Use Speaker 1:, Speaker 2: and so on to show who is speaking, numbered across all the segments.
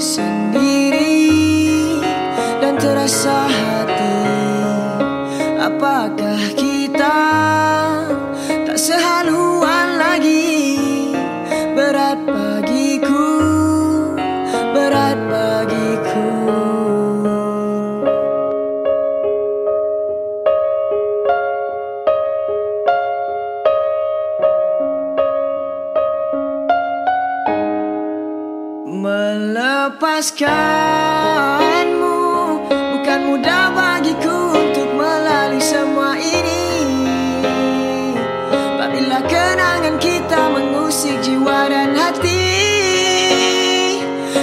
Speaker 1: sendiri dan terasa Melepaskanmu bukan mudah bagiku untuk melalui semua ini. Apabila kenangan kita mengusik jiwa dan hati,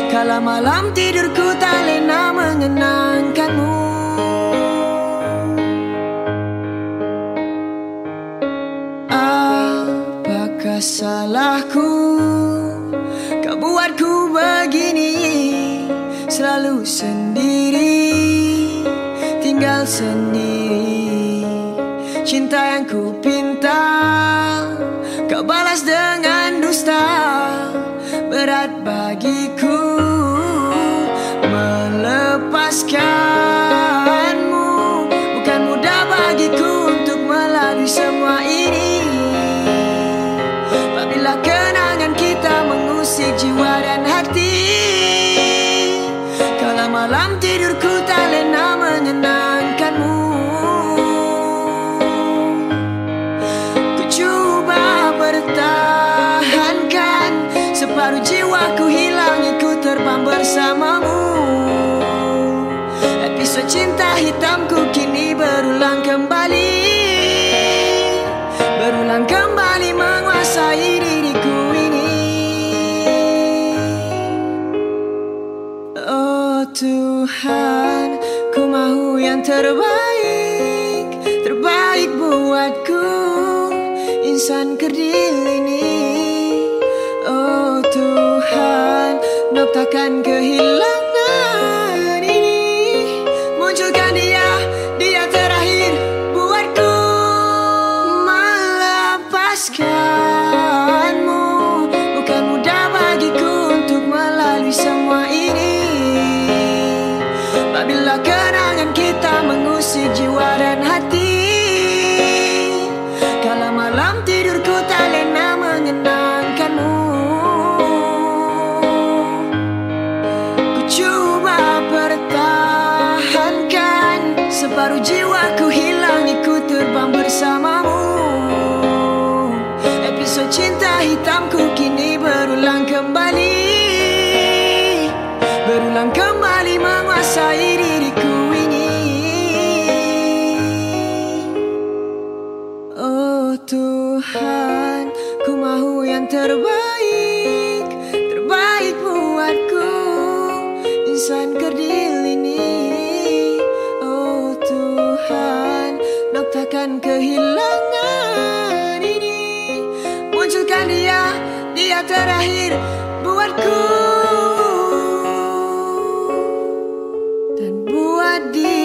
Speaker 1: kala malam tidurku tak lena mengenangkanmu. Selalu sendiri. Tinggal sendiri. Cinta yang ku pinta Kau balas dengan dusta. Berat bagiku Melepaskanmu. Bukan mudah bagiku Untuk melalui semua ini. Apabila kenangan kita mengusik jiwa dan Jiwaku hilang ikut terbang bersamamu. Episod cinta hitamku kini berulang kembali. Berulang kembali menguasai diriku ini. Oh Tuhan Ku mahu yang terbaik. Terbaik buatku. Insan kerdil ini Tuhan Noktakan kehilangan ini. Munculkan dia Dia terakhir buatku. Melepaskanmu Bukan mudah bagiku untuk melalui semua ini. Apabila Separuh jiwaku hilang ikut terbang bersamamu. Episod cinta hitamku kini berulang kembali. Berulang kembali menguasai diriku ini. Oh Tuhan Ku mahu yang terbaik yang terakhir buatku dan buat dia.